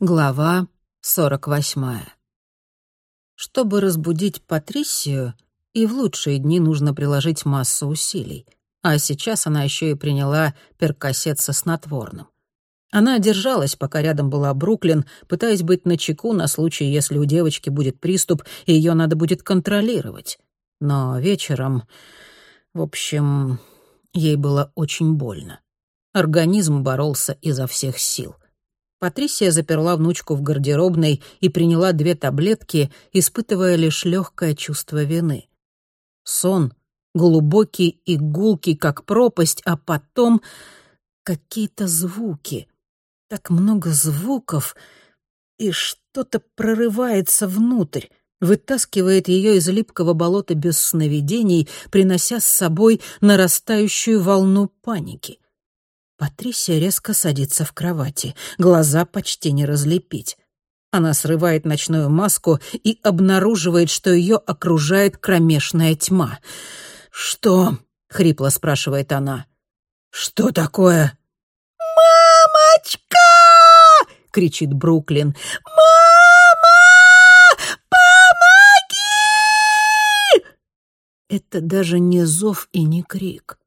Глава 48. Чтобы разбудить Патрисию, и в лучшие дни нужно приложить массу усилий. А сейчас она еще и приняла перкассет со снотворным. Она держалась, пока рядом была Бруклин, пытаясь быть начеку на случай, если у девочки будет приступ, и ее надо будет контролировать. Но вечером... В общем, ей было очень больно. Организм боролся изо всех сил — Патрисия заперла внучку в гардеробной и приняла две таблетки, испытывая лишь легкое чувство вины. Сон, глубокий и гулкий, как пропасть, а потом какие-то звуки. Так много звуков, и что-то прорывается внутрь, вытаскивает ее из липкого болота без сновидений, принося с собой нарастающую волну паники — Патрисия резко садится в кровати, глаза почти не разлепить. Она срывает ночную маску и обнаруживает, что ее окружает кромешная тьма. «Что?» — хрипло спрашивает она. «Что такое?» «Мамочка!» — кричит Бруклин. «Мама! Помоги!» Это даже не зов и не крик.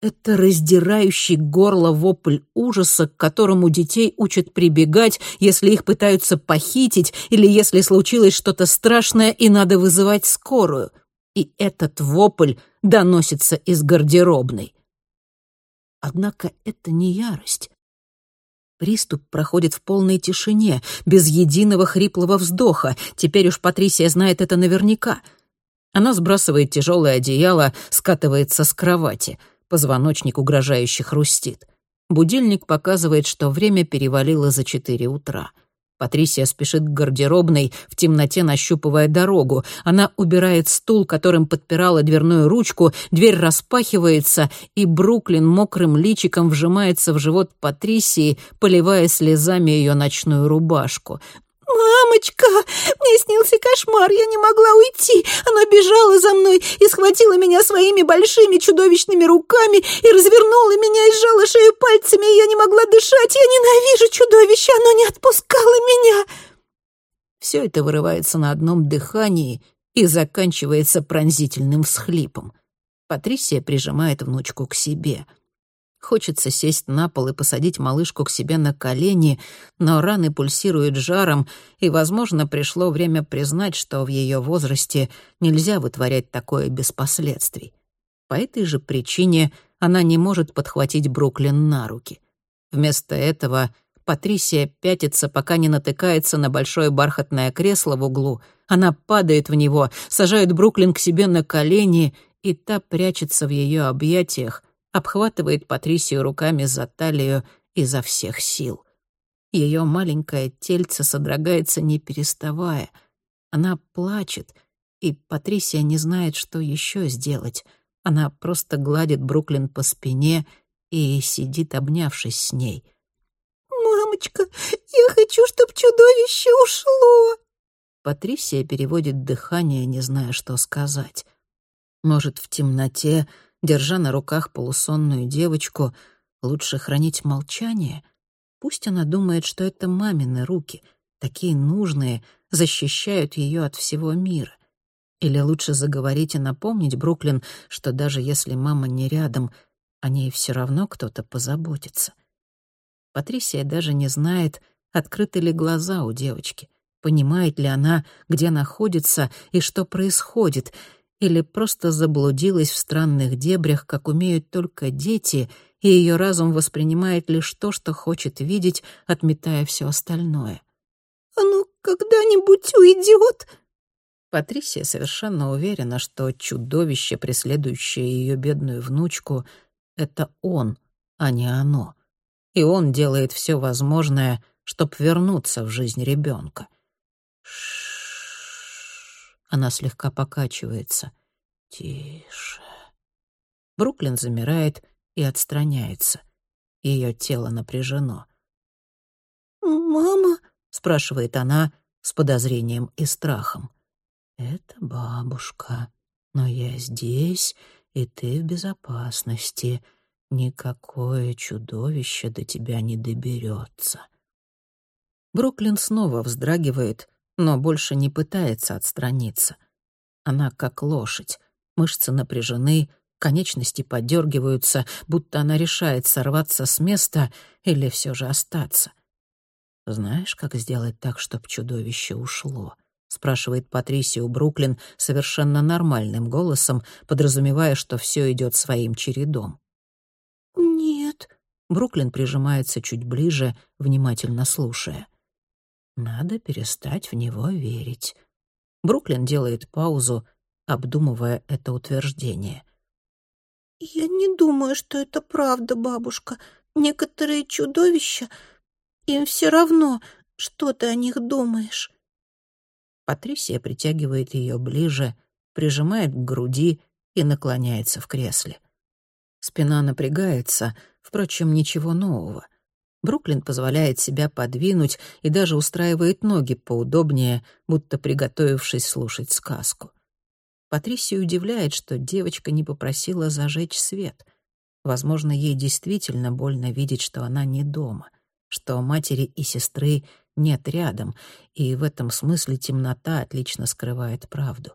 Это раздирающий горло вопль ужаса, к которому детей учат прибегать, если их пытаются похитить или если случилось что-то страшное и надо вызывать скорую. И этот вопль доносится из гардеробной. Однако это не ярость. Приступ проходит в полной тишине, без единого хриплого вздоха. Теперь уж Патрисия знает это наверняка. Она сбрасывает тяжелое одеяло, скатывается с кровати — Позвоночник угрожающе хрустит. Будильник показывает, что время перевалило за четыре утра. Патрисия спешит к гардеробной, в темноте нащупывая дорогу. Она убирает стул, которым подпирала дверную ручку, дверь распахивается, и Бруклин мокрым личиком вжимается в живот Патрисии, поливая слезами ее ночную рубашку. «Мамочка, мне снился кошмар, я не могла уйти. Она бежала за мной и схватила меня своими большими чудовищными руками и развернула меня и сжала шею пальцами, и я не могла дышать. Я ненавижу чудовище, оно не отпускало меня». Все это вырывается на одном дыхании и заканчивается пронзительным всхлипом. Патрисия прижимает внучку к себе — Хочется сесть на пол и посадить малышку к себе на колени, но раны пульсируют жаром, и, возможно, пришло время признать, что в ее возрасте нельзя вытворять такое без последствий. По этой же причине она не может подхватить Бруклин на руки. Вместо этого Патрисия пятится, пока не натыкается на большое бархатное кресло в углу. Она падает в него, сажает Бруклин к себе на колени, и та прячется в ее объятиях, обхватывает Патрисию руками за талию изо всех сил. Ее маленькое тельце содрогается, не переставая. Она плачет, и Патрисия не знает, что еще сделать. Она просто гладит Бруклин по спине и сидит, обнявшись с ней. «Мамочка, я хочу, чтобы чудовище ушло!» Патрисия переводит дыхание, не зная, что сказать. Может, в темноте держа на руках полусонную девочку, лучше хранить молчание? Пусть она думает, что это мамины руки, такие нужные, защищают ее от всего мира. Или лучше заговорить и напомнить Бруклин, что даже если мама не рядом, о ней все равно кто-то позаботится. Патрисия даже не знает, открыты ли глаза у девочки, понимает ли она, где находится и что происходит — или просто заблудилась в странных дебрях, как умеют только дети, и ее разум воспринимает лишь то, что хочет видеть, отметая все остальное. «Оно когда-нибудь уйдет?» Патрисия совершенно уверена, что чудовище, преследующее ее бедную внучку, — это он, а не оно. И он делает все возможное, чтобы вернуться в жизнь ребенка. Ш она слегка покачивается. «Тише». Бруклин замирает и отстраняется. Ее тело напряжено. «Мама?» — спрашивает она с подозрением и страхом. «Это бабушка, но я здесь, и ты в безопасности. Никакое чудовище до тебя не доберется. Бруклин снова вздрагивает, но больше не пытается отстраниться. Она как лошадь. Мышцы напряжены, конечности подергиваются, будто она решает сорваться с места или все же остаться. «Знаешь, как сделать так, чтобы чудовище ушло?» — спрашивает Патрисия у Бруклин совершенно нормальным голосом, подразумевая, что все идет своим чередом. «Нет». Бруклин прижимается чуть ближе, внимательно слушая. «Надо перестать в него верить». Бруклин делает паузу, обдумывая это утверждение. «Я не думаю, что это правда, бабушка. Некоторые чудовища, им все равно, что ты о них думаешь». Патрисия притягивает ее ближе, прижимает к груди и наклоняется в кресле. Спина напрягается, впрочем, ничего нового. Бруклин позволяет себя подвинуть и даже устраивает ноги поудобнее, будто приготовившись слушать сказку. Патрисию удивляет, что девочка не попросила зажечь свет. Возможно, ей действительно больно видеть, что она не дома, что матери и сестры нет рядом, и в этом смысле темнота отлично скрывает правду.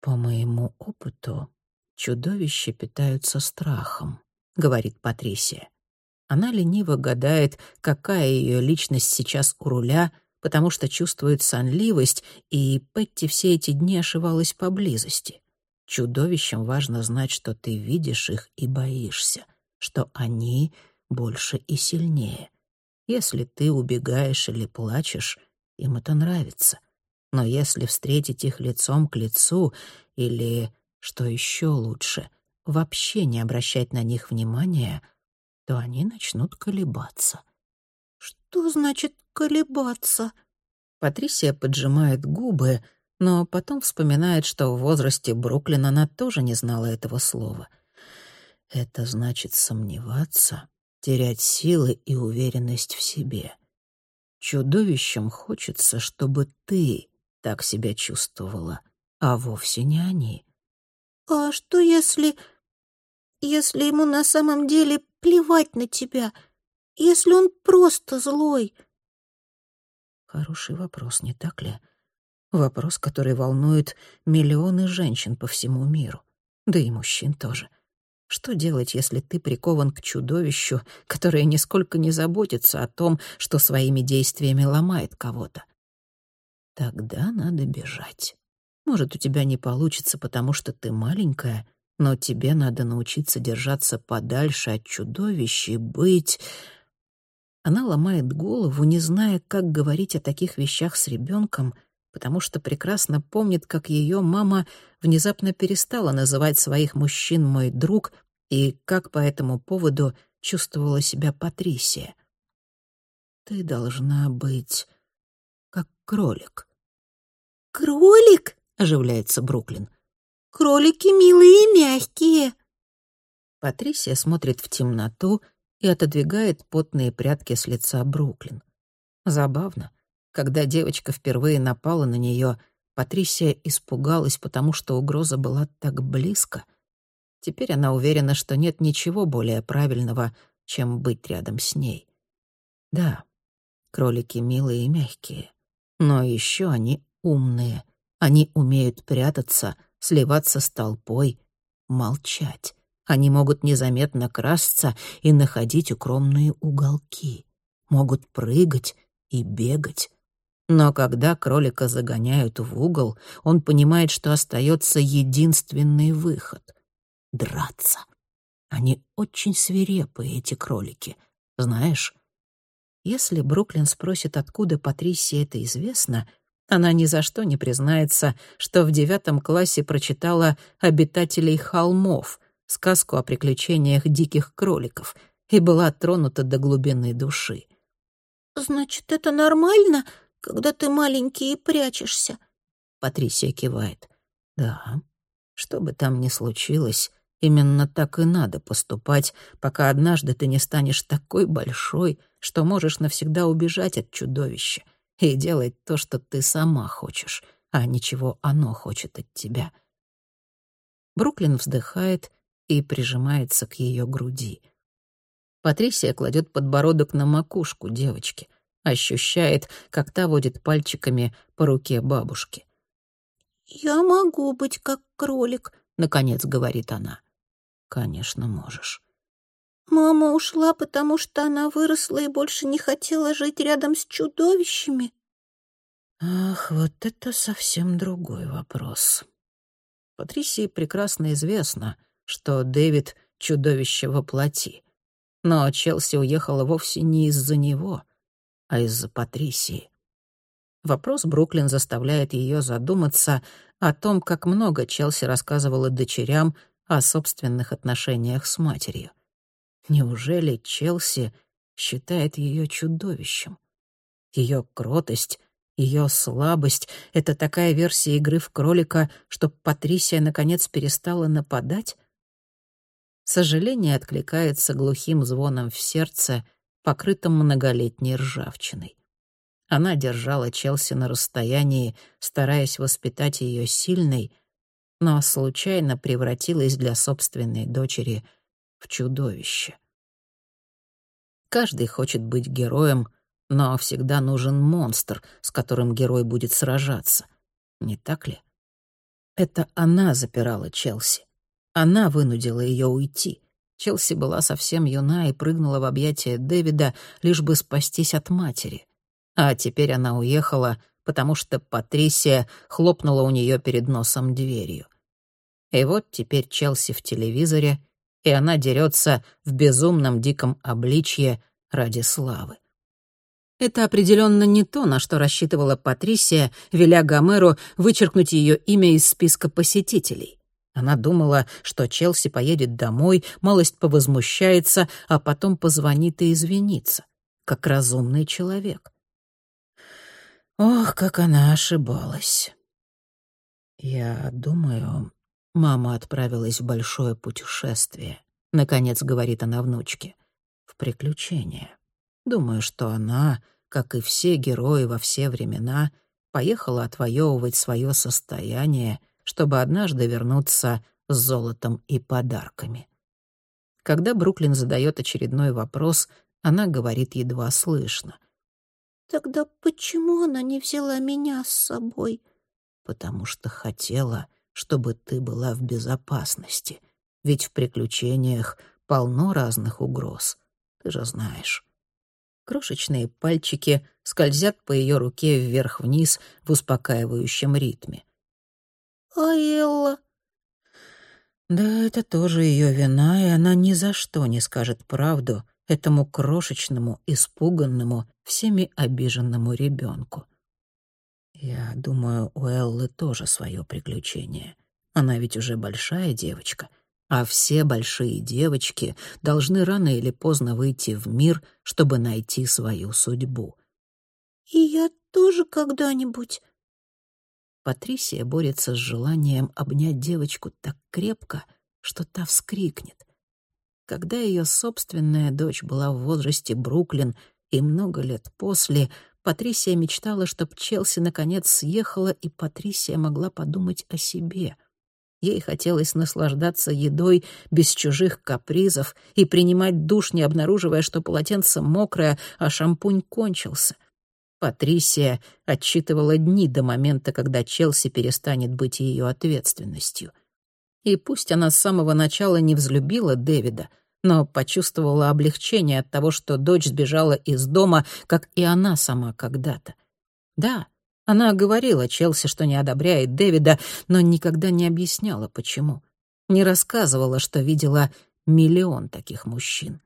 По моему опыту, чудовища питаются страхом, говорит Патрисия. Она лениво гадает, какая ее личность сейчас у руля, потому что чувствует сонливость, и Петти все эти дни ошивалась поблизости. Чудовищам важно знать, что ты видишь их и боишься, что они больше и сильнее. Если ты убегаешь или плачешь, им это нравится. Но если встретить их лицом к лицу или, что еще лучше, вообще не обращать на них внимания, то они начнут колебаться. «Что значит колебаться?» Патрисия поджимает губы, но потом вспоминает, что в возрасте Бруклина она тоже не знала этого слова. Это значит сомневаться, терять силы и уверенность в себе. Чудовищам хочется, чтобы ты так себя чувствовала, а вовсе не они. «А что если... если ему на самом деле плевать на тебя? Если он просто злой?» Хороший вопрос, не так ли? Вопрос, который волнует миллионы женщин по всему миру. Да и мужчин тоже. — что делать, если ты прикован к чудовищу, которое нисколько не заботится о том, что своими действиями ломает кого-то? Тогда надо бежать. Может, у тебя не получится, потому что ты маленькая, но тебе надо научиться держаться подальше от чудовищ и быть... Она ломает голову, не зная, как говорить о таких вещах с ребенком, потому что прекрасно помнит, как ее мама внезапно перестала называть своих мужчин «мой друг», и как по этому поводу чувствовала себя Патрисия. «Ты должна быть как кролик». «Кролик?» — оживляется Бруклин. «Кролики милые и мягкие». Патрисия смотрит в темноту и отодвигает потные прятки с лица Бруклин. Забавно. Когда девочка впервые напала на нее, Патрисия испугалась, потому что угроза была так близко. Теперь она уверена, что нет ничего более правильного, чем быть рядом с ней. Да, кролики милые и мягкие, но еще они умные. Они умеют прятаться, сливаться с толпой, молчать. Они могут незаметно красться и находить укромные уголки. Могут прыгать и бегать. Но когда кролика загоняют в угол, он понимает, что остается единственный выход — драться. Они очень свирепые, эти кролики. Знаешь, если Бруклин спросит, откуда Патрисии это известно, она ни за что не признается, что в девятом классе прочитала «Обитателей холмов», сказку о приключениях диких кроликов, и была тронута до глубины души. «Значит, это нормально когда ты маленький и прячешься?» Патрисия кивает. «Да, что бы там ни случилось, именно так и надо поступать, пока однажды ты не станешь такой большой, что можешь навсегда убежать от чудовища и делать то, что ты сама хочешь, а ничего оно хочет от тебя». Бруклин вздыхает и прижимается к ее груди. Патрисия кладет подбородок на макушку девочки — ощущает, как та водит пальчиками по руке бабушки. «Я могу быть как кролик», — наконец говорит она. «Конечно, можешь». «Мама ушла, потому что она выросла и больше не хотела жить рядом с чудовищами». Ах, вот это совсем другой вопрос. Патрисии прекрасно известно, что Дэвид — чудовище во плоти. Но Челси уехала вовсе не из-за него, а из-за Патрисии. Вопрос Бруклин заставляет ее задуматься о том, как много Челси рассказывала дочерям о собственных отношениях с матерью. Неужели Челси считает ее чудовищем? Ее кротость, ее слабость — это такая версия игры в кролика, чтоб Патрисия наконец перестала нападать? Сожаление откликается глухим звоном в сердце, покрытым многолетней ржавчиной. Она держала Челси на расстоянии, стараясь воспитать ее сильной, но случайно превратилась для собственной дочери в чудовище. Каждый хочет быть героем, но всегда нужен монстр, с которым герой будет сражаться. Не так ли? Это она запирала Челси. Она вынудила ее уйти. Челси была совсем юна и прыгнула в объятия Дэвида, лишь бы спастись от матери. А теперь она уехала, потому что Патрисия хлопнула у нее перед носом дверью. И вот теперь Челси в телевизоре, и она дерется в безумном диком обличье ради славы. Это определенно не то, на что рассчитывала Патрисия, веля Гомеру вычеркнуть ее имя из списка посетителей. Она думала, что Челси поедет домой, малость повозмущается, а потом позвонит и извинится, как разумный человек. Ох, как она ошибалась. Я думаю, мама отправилась в большое путешествие. Наконец говорит она внучке. В приключения. Думаю, что она, как и все герои во все времена, поехала отвоевывать свое состояние — чтобы однажды вернуться с золотом и подарками. Когда Бруклин задает очередной вопрос, она говорит едва слышно. «Тогда почему она не взяла меня с собой?» «Потому что хотела, чтобы ты была в безопасности. Ведь в приключениях полно разных угроз, ты же знаешь». Крошечные пальчики скользят по ее руке вверх-вниз в успокаивающем ритме. «А Элла?» Да, это тоже ее вина, и она ни за что не скажет правду этому крошечному, испуганному, всеми обиженному ребенку. Я думаю, у Эллы тоже свое приключение. Она ведь уже большая девочка, а все большие девочки должны рано или поздно выйти в мир, чтобы найти свою судьбу. «И я тоже когда-нибудь Патрисия борется с желанием обнять девочку так крепко, что та вскрикнет. Когда ее собственная дочь была в возрасте Бруклин и много лет после, Патрисия мечтала, чтобы Челси наконец съехала, и Патрисия могла подумать о себе. Ей хотелось наслаждаться едой без чужих капризов и принимать душ, не обнаруживая, что полотенце мокрое, а шампунь кончился. Патрисия отсчитывала дни до момента, когда Челси перестанет быть ее ответственностью. И пусть она с самого начала не взлюбила Дэвида, но почувствовала облегчение от того, что дочь сбежала из дома, как и она сама когда-то. Да, она говорила Челси, что не одобряет Дэвида, но никогда не объясняла, почему. Не рассказывала, что видела миллион таких мужчин.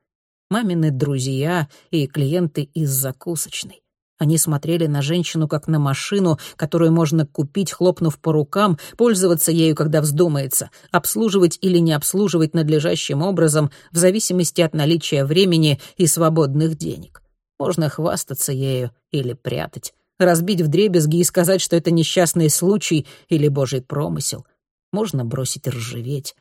Мамины друзья и клиенты из закусочной. Они смотрели на женщину как на машину, которую можно купить, хлопнув по рукам, пользоваться ею, когда вздумается, обслуживать или не обслуживать надлежащим образом в зависимости от наличия времени и свободных денег. Можно хвастаться ею или прятать, разбить вдребезги и сказать, что это несчастный случай или божий промысел. Можно бросить ржаветь.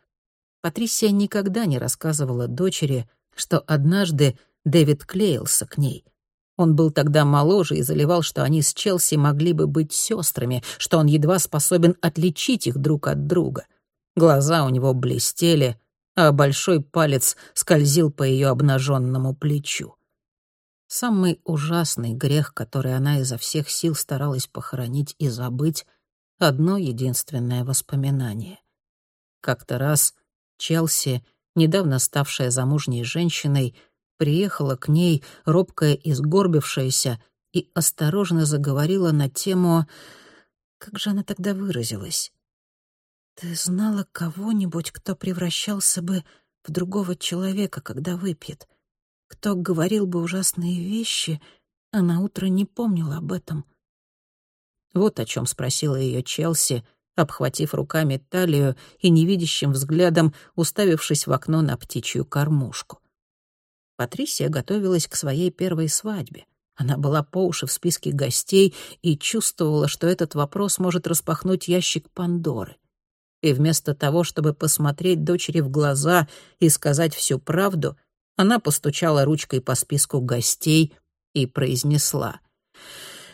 Патрисия никогда не рассказывала дочери, что однажды Дэвид клеился к ней — он был тогда моложе и заливал, что они с Челси могли бы быть сестрами, что он едва способен отличить их друг от друга. Глаза у него блестели, а большой палец скользил по ее обнаженному плечу. Самый ужасный грех, который она изо всех сил старалась похоронить и забыть, одно единственное воспоминание. Как-то раз Челси, недавно ставшая замужней женщиной, приехала к ней, робкая и сгорбившаяся, и осторожно заговорила на тему... Как же она тогда выразилась? «Ты знала кого-нибудь, кто превращался бы в другого человека, когда выпьет? Кто говорил бы ужасные вещи, а на утро не помнил об этом?» Вот о чем спросила ее Челси, обхватив руками талию и невидящим взглядом уставившись в окно на птичью кормушку. Патрисия готовилась к своей первой свадьбе. Она была по уши в списке гостей и чувствовала, что этот вопрос может распахнуть ящик Пандоры. И вместо того, чтобы посмотреть дочери в глаза и сказать всю правду, она постучала ручкой по списку гостей и произнесла.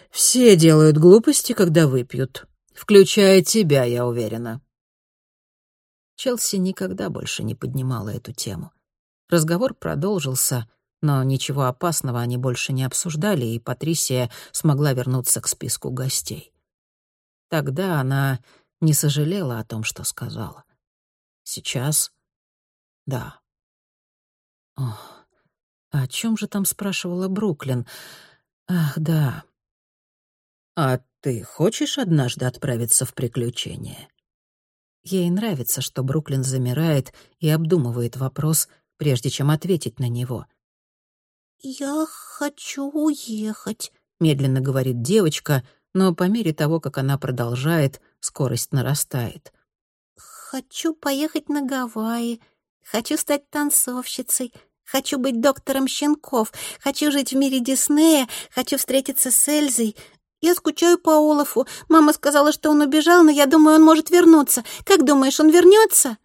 «Все делают глупости, когда выпьют, включая тебя, я уверена». Челси никогда больше не поднимала эту тему. Разговор продолжился, но ничего опасного они больше не обсуждали, и Патрисия смогла вернуться к списку гостей. Тогда она не сожалела о том, что сказала. Сейчас — да. Ох, о чем же там спрашивала Бруклин? Ах, да. «А ты хочешь однажды отправиться в приключение?» Ей нравится, что Бруклин замирает и обдумывает вопрос — прежде чем ответить на него. «Я хочу уехать», — медленно говорит девочка, но по мере того, как она продолжает, скорость нарастает. «Хочу поехать на Гавайи, хочу стать танцовщицей, хочу быть доктором щенков, хочу жить в мире Диснея, хочу встретиться с Эльзой. Я скучаю по Олафу. Мама сказала, что он убежал, но я думаю, он может вернуться. Как думаешь, он вернется?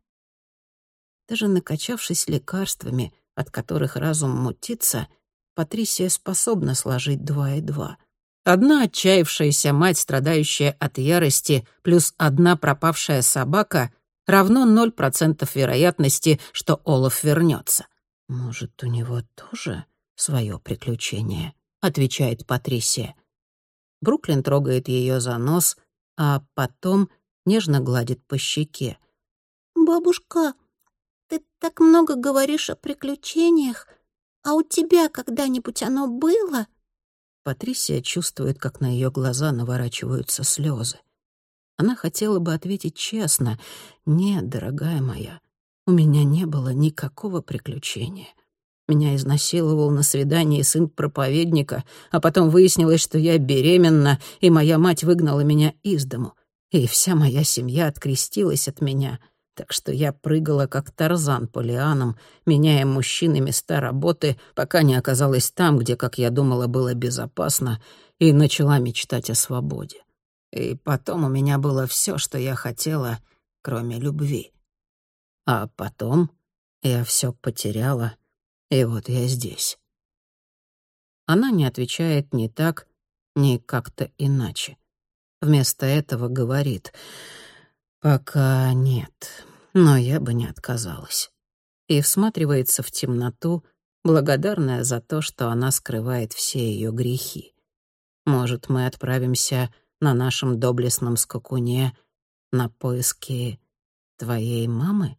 Даже накачавшись лекарствами, от которых разум мутится, Патрисия способна сложить два и два. Одна отчаявшаяся мать, страдающая от ярости, плюс одна пропавшая собака равно ноль процентов вероятности, что Олаф вернется. «Может, у него тоже свое приключение?» — отвечает Патрисия. Бруклин трогает ее за нос, а потом нежно гладит по щеке. «Бабушка, ты так много говоришь о приключениях, а у тебя когда-нибудь оно было?» Патрисия чувствует, как на ее глаза наворачиваются слезы. Она хотела бы ответить честно. «Нет, дорогая моя, у меня не было никакого приключения. Меня изнасиловал на свидании сын проповедника, а потом выяснилось, что я беременна, и моя мать выгнала меня из дому. И вся моя семья открестилась от меня так что я прыгала как тарзан по лианам, меняя мужчины места работы, пока не оказалась там, где, как я думала, было безопасно, и начала мечтать о свободе. И потом у меня было все, что я хотела, кроме любви. А потом я все потеряла, и вот я здесь. Она не отвечает ни так, ни как-то иначе. Вместо этого говорит «Пока нет, но я бы не отказалась. И всматривается в темноту, благодарная за то, что она скрывает все ее грехи. Может, мы отправимся на нашем доблестном скакуне на поиски твоей мамы?